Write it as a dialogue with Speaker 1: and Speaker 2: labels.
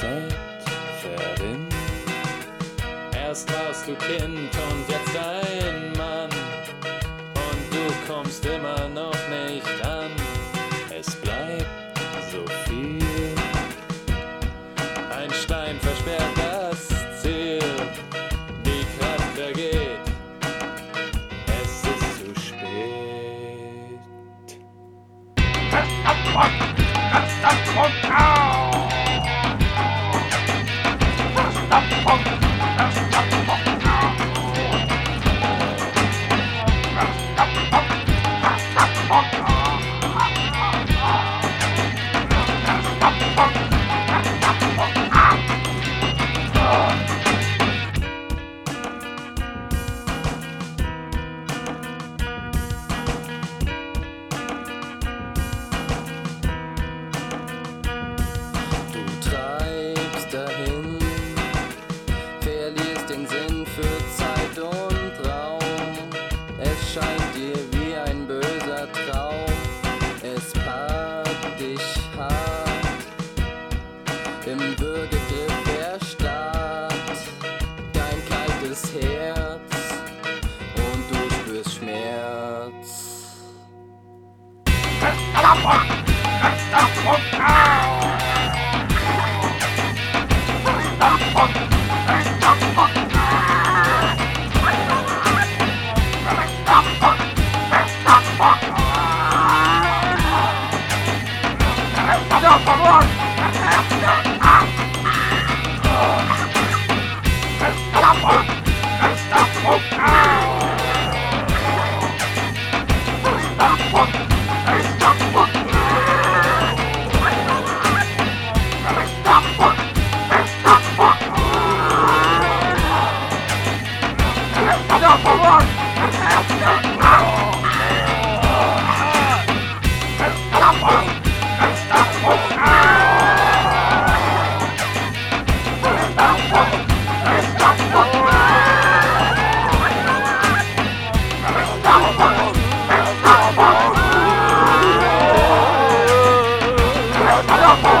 Speaker 1: Zeit verrinnt. Erst warst du Kind und jetzt ein Mann. Und du kommst immer noch nicht an. Es bleibt so viel. Ein Stein versperrt das Ziel. Die Kraft vergeht. Es ist zu spät. Du dich hart. Im Würgegriff erstarrt dein kaltes Herz und du spürst Schmerz.
Speaker 2: That's what Oh,